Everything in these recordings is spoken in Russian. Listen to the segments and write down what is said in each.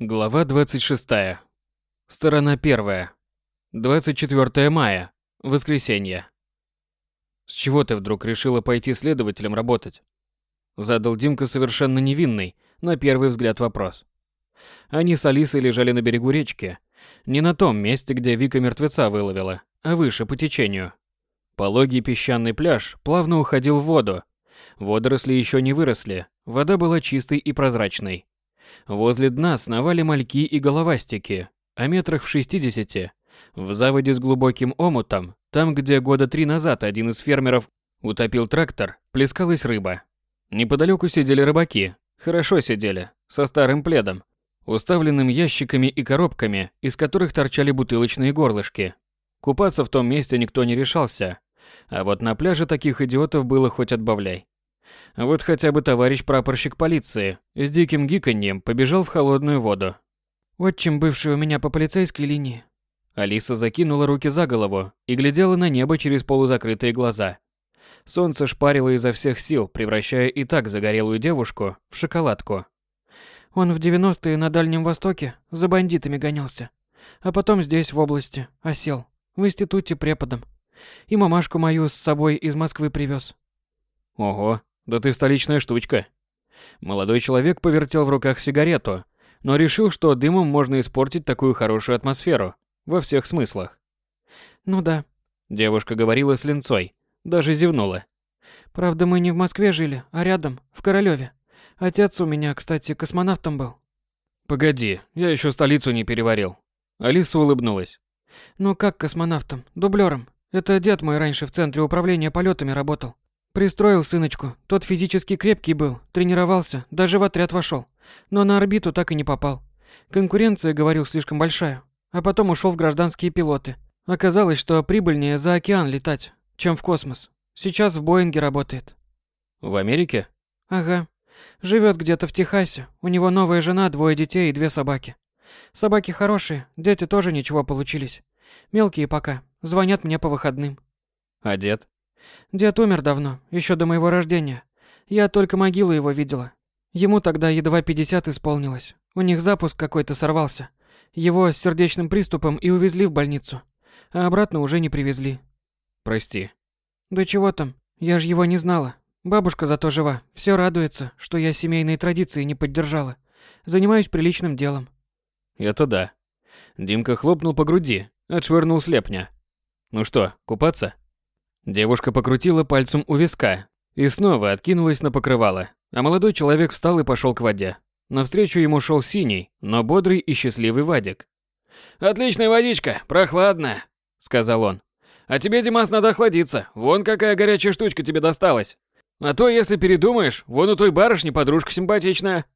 Глава 26. Сторона 1. 24 мая. Воскресенье. С чего ты вдруг решила пойти следователем работать? Задал Димка совершенно невинный, на первый взгляд вопрос. Они с Алисой лежали на берегу речки, не на том месте, где Вика мертвеца выловила, а выше по течению. Пологий песчаный пляж плавно уходил в воду. Водоросли еще не выросли, вода была чистой и прозрачной. Возле дна сновали мальки и головастики, а метрах в 60 в заводе с глубоким омутом, там, где года три назад один из фермеров утопил трактор, плескалась рыба. Неподалеку сидели рыбаки, хорошо сидели, со старым пледом, уставленным ящиками и коробками, из которых торчали бутылочные горлышки. Купаться в том месте никто не решался, а вот на пляже таких идиотов было хоть отбавляй. Вот хотя бы товарищ прапорщик полиции с диким гиканьем побежал в холодную воду. Отчим бывший у меня по полицейской линии. Алиса закинула руки за голову и глядела на небо через полузакрытые глаза. Солнце шпарило изо всех сил, превращая и так загорелую девушку в шоколадку. Он в 90-е на Дальнем Востоке за бандитами гонялся. А потом здесь, в области, осел. В институте преподом. И мамашку мою с собой из Москвы привез. Ого, да ты столичная штучка. Молодой человек повертел в руках сигарету, но решил, что дымом можно испортить такую хорошую атмосферу. Во всех смыслах. Ну да. Девушка говорила с линцой. Даже зевнула. Правда, мы не в Москве жили, а рядом, в Королёве. Отец у меня, кстати, космонавтом был. Погоди, я еще столицу не переварил. Алиса улыбнулась. Ну как космонавтом? Дублером. Это дед мой раньше в центре управления полетами работал. Пристроил сыночку. Тот физически крепкий был, тренировался, даже в отряд вошел. Но на орбиту так и не попал. Конкуренция, говорил, слишком большая. А потом ушел в гражданские пилоты. Оказалось, что прибыльнее за океан летать, чем в космос. Сейчас в Боинге работает. В Америке? Ага. Живет где-то в Техасе. У него новая жена, двое детей и две собаки. Собаки хорошие, дети тоже ничего получились. Мелкие пока. Звонят мне по выходным. А дед? Дед умер давно, еще до моего рождения. Я только могилу его видела. Ему тогда едва 50 исполнилось. У них запуск какой-то сорвался. Его с сердечным приступом и увезли в больницу. А обратно уже не привезли. Прости. Да чего там? Я же его не знала. Бабушка зато жива. Все радуется, что я семейные традиции не поддержала. Занимаюсь приличным делом. Это да. Димка хлопнул по груди, отшвырнул слепня. Ну что, купаться? Девушка покрутила пальцем у виска и снова откинулась на покрывало, а молодой человек встал и пошел к воде. Навстречу ему шел синий, но бодрый и счастливый Вадик. «Отличная водичка, прохладная», — сказал он. «А тебе, Димас, надо охладиться. Вон какая горячая штучка тебе досталась. А то, если передумаешь, вон у той барышни подружка симпатичная».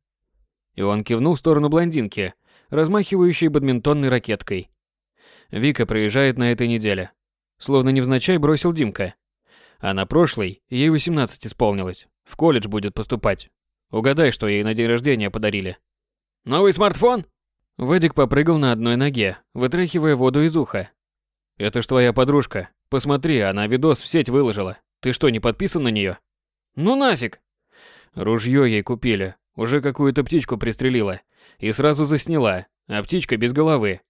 И он кивнул в сторону блондинки, размахивающей бадминтонной ракеткой. Вика приезжает на этой неделе. Словно невзначай бросил Димка. А на прошлой ей 18 исполнилось. В колледж будет поступать. Угадай, что ей на день рождения подарили. Новый смартфон? Вадик попрыгал на одной ноге, вытряхивая воду из уха. Это ж твоя подружка. Посмотри, она видос в сеть выложила. Ты что, не подписан на нее? Ну нафиг. Ружье ей купили. Уже какую-то птичку пристрелила. И сразу засняла. А птичка без головы.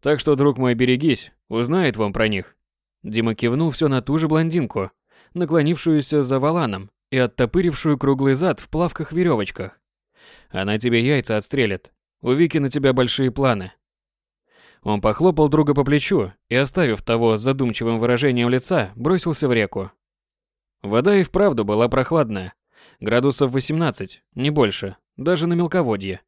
Так что, друг мой, берегись. Узнает вам про них. Дима кивнул все на ту же блондинку, наклонившуюся за валаном и оттопырившую круглый зад в плавках-веревочках. Она тебе яйца отстрелит. У Вики на тебя большие планы. Он похлопал друга по плечу и, оставив того с задумчивым выражением лица, бросился в реку. Вода и вправду была прохладная. Градусов 18, не больше, даже на мелководье.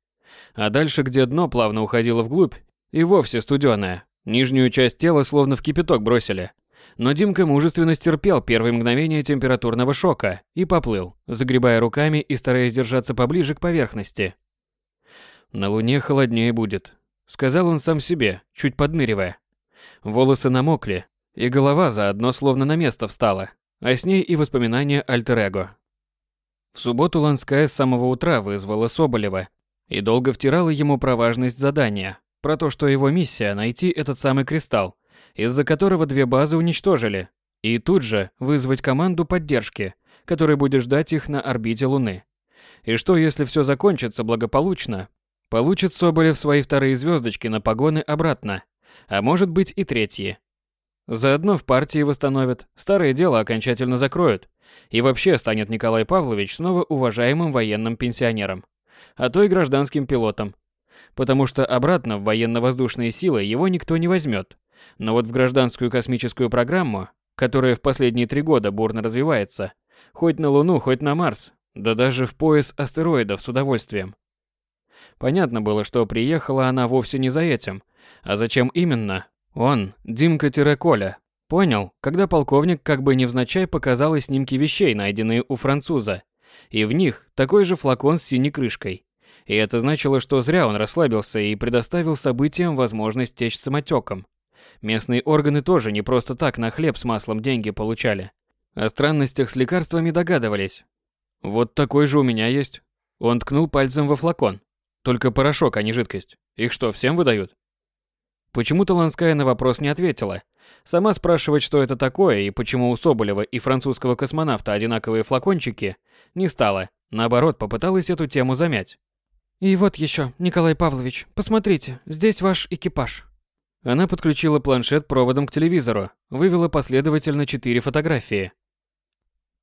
А дальше, где дно плавно уходило вглубь, и вовсе студеное. Нижнюю часть тела словно в кипяток бросили. Но Димка мужественно стерпел первые мгновения температурного шока и поплыл, загребая руками и стараясь держаться поближе к поверхности. «На Луне холоднее будет», — сказал он сам себе, чуть подныривая. Волосы намокли, и голова заодно словно на место встала, а с ней и воспоминания альтер-эго. В субботу Ланская с самого утра вызвала Соболева и долго втирала ему про важность задания, про то, что его миссия – найти этот самый кристалл, из-за которого две базы уничтожили, и тут же вызвать команду поддержки, которая будет ждать их на орбите Луны. И что, если все закончится благополучно, Получит Соболев свои вторые звездочки на погоны обратно, а может быть и третьи. Заодно в партии восстановят, старое дело окончательно закроют, и вообще станет Николай Павлович снова уважаемым военным пенсионером, а то и гражданским пилотом. Потому что обратно в военно-воздушные силы его никто не возьмет. Но вот в гражданскую космическую программу, которая в последние три года бурно развивается, хоть на Луну, хоть на Марс, да даже в пояс астероидов с удовольствием. Понятно было, что приехала она вовсе не за этим. А зачем именно? Он, Димка-Коля, понял, когда полковник как бы невзначай показал снимки вещей, найденные у француза. И в них такой же флакон с синей крышкой. И это значило, что зря он расслабился и предоставил событиям возможность течь самотеком. Местные органы тоже не просто так на хлеб с маслом деньги получали. О странностях с лекарствами догадывались. Вот такой же у меня есть. Он ткнул пальцем во флакон. Только порошок, а не жидкость. Их что, всем выдают? Почему-то Ланская на вопрос не ответила. Сама спрашивать, что это такое и почему у Соболева и французского космонавта одинаковые флакончики, не стала. Наоборот, попыталась эту тему замять. «И вот еще, Николай Павлович, посмотрите, здесь ваш экипаж». Она подключила планшет проводом к телевизору, вывела последовательно четыре фотографии.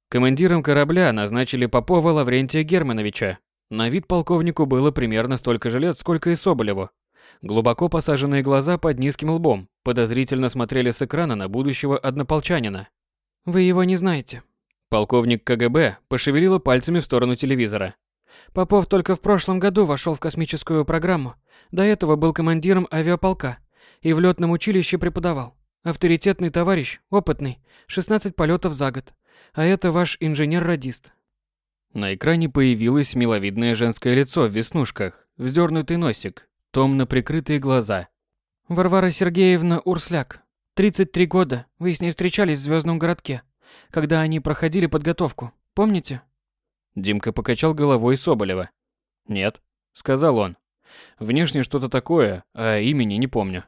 Командиром корабля назначили Попова Лаврентия Германовича, на вид полковнику было примерно столько же лет, сколько и Соболеву. Глубоко посаженные глаза под низким лбом подозрительно смотрели с экрана на будущего однополчанина. «Вы его не знаете». Полковник КГБ пошевелила пальцами в сторону телевизора. Попов только в прошлом году вошел в космическую программу. До этого был командиром авиаполка и в летном училище преподавал. Авторитетный товарищ, опытный, 16 полетов за год. А это ваш инженер-радист. На экране появилось миловидное женское лицо в веснушках, вздернутый носик, томно прикрытые глаза. Варвара Сергеевна Урсляк. 33 года. Вы с ней встречались в Звездном городке, когда они проходили подготовку. Помните? Димка покачал головой Соболева. «Нет», — сказал он. «Внешне что-то такое, а имени не помню».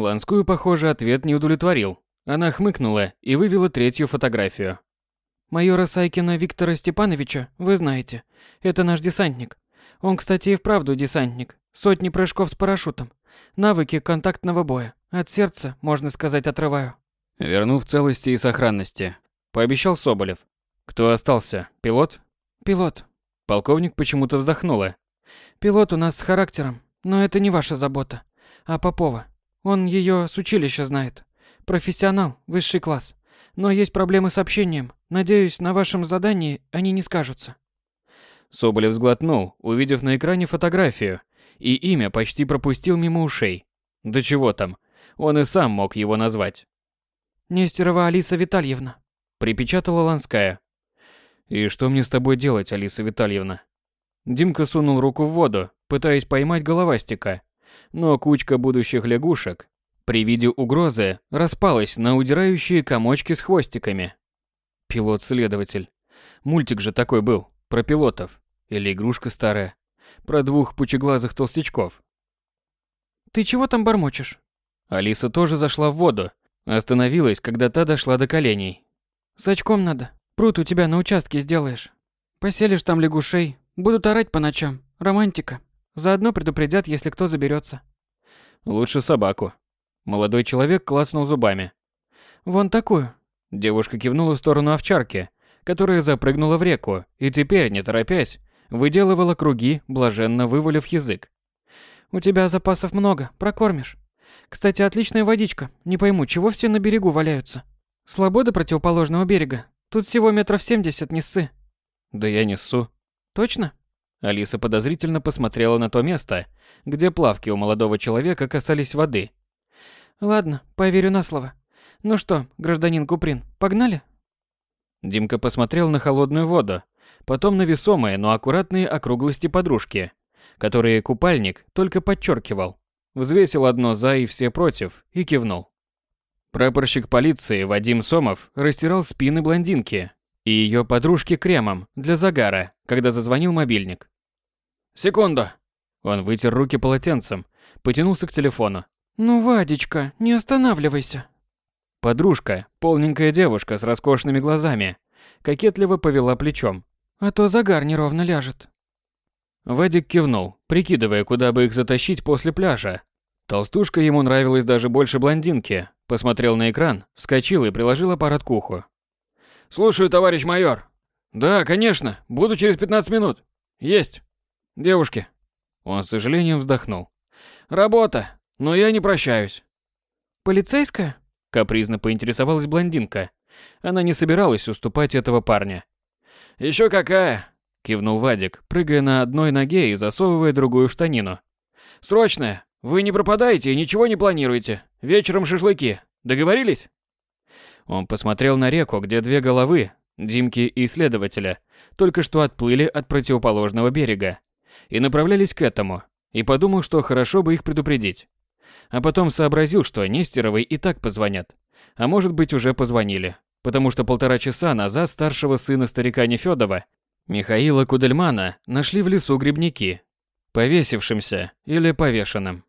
Ланскую, похоже, ответ не удовлетворил. Она хмыкнула и вывела третью фотографию. Майора Сайкина Виктора Степановича вы знаете. Это наш десантник. Он, кстати, и вправду десантник. Сотни прыжков с парашютом. Навыки контактного боя. От сердца, можно сказать, отрываю. Верну в целости и сохранности. Пообещал Соболев. Кто остался? Пилот? Пилот. Полковник почему-то вздохнула. Пилот у нас с характером, но это не ваша забота. А Попова. Он ее с училища знает. Профессионал, высший класс. Но есть проблемы с общением. Надеюсь, на вашем задании они не скажутся. Соболев сглотнул, увидев на экране фотографию, и имя почти пропустил мимо ушей. Да чего там, он и сам мог его назвать. «Нестерова Алиса Витальевна», — припечатала Ланская. «И что мне с тобой делать, Алиса Витальевна?» Димка сунул руку в воду, пытаясь поймать головастика, но кучка будущих лягушек при виде угрозы распалась на удирающие комочки с хвостиками. Пилот-следователь. Мультик же такой был, про пилотов. Или игрушка старая, про двух пучеглазых толстячков. «Ты чего там бормочешь?» Алиса тоже зашла в воду, остановилась, когда та дошла до коленей. «С очком надо. Пруд у тебя на участке сделаешь. Поселишь там лягушей, будут орать по ночам. Романтика. Заодно предупредят, если кто заберется. Лучше собаку. Молодой человек клацнул зубами. Вон такую. Девушка кивнула в сторону овчарки, которая запрыгнула в реку и теперь, не торопясь, выделывала круги, блаженно вывалив язык. «У тебя запасов много, прокормишь. Кстати, отличная водичка. Не пойму, чего все на берегу валяются. Слабо до противоположного берега. Тут всего метров семьдесят, не ссы». «Да я не ссу». «Точно?» Алиса подозрительно посмотрела на то место, где плавки у молодого человека касались воды. «Ладно, поверю на слово. Ну что, гражданин Куприн, погнали? Димка посмотрел на холодную воду, потом на весомые, но аккуратные округлости подружки, которые купальник только подчеркивал. Взвесил одно за и все против и кивнул. Прапорщик полиции Вадим Сомов растирал спины блондинки и ее подружки кремом для загара, когда зазвонил мобильник. «Секунду!» Он вытер руки полотенцем, потянулся к телефону. «Ну, Вадечка, не останавливайся!» Подружка, полненькая девушка с роскошными глазами, кокетливо повела плечом. А то загар неровно ляжет. Вадик кивнул, прикидывая, куда бы их затащить после пляжа. Толстушка ему нравилась даже больше блондинки. Посмотрел на экран, вскочил и приложил аппарат к уху. «Слушаю, товарищ майор». «Да, конечно, буду через 15 минут». «Есть». «Девушки». Он с сожалением вздохнул. «Работа, но я не прощаюсь». «Полицейская?» Капризно поинтересовалась блондинка. Она не собиралась уступать этого парня. «Еще какая!» – кивнул Вадик, прыгая на одной ноге и засовывая другую в штанину. «Срочная! Вы не пропадаете и ничего не планируете. Вечером шашлыки. Договорились?» Он посмотрел на реку, где две головы, Димки и следователя, только что отплыли от противоположного берега и направлялись к этому, и подумал, что хорошо бы их предупредить. А потом сообразил, что Нестеровой и так позвонят. А может быть уже позвонили. Потому что полтора часа назад старшего сына старика Нефёдова, Михаила Кудельмана, нашли в лесу грибники. Повесившимся или повешенным.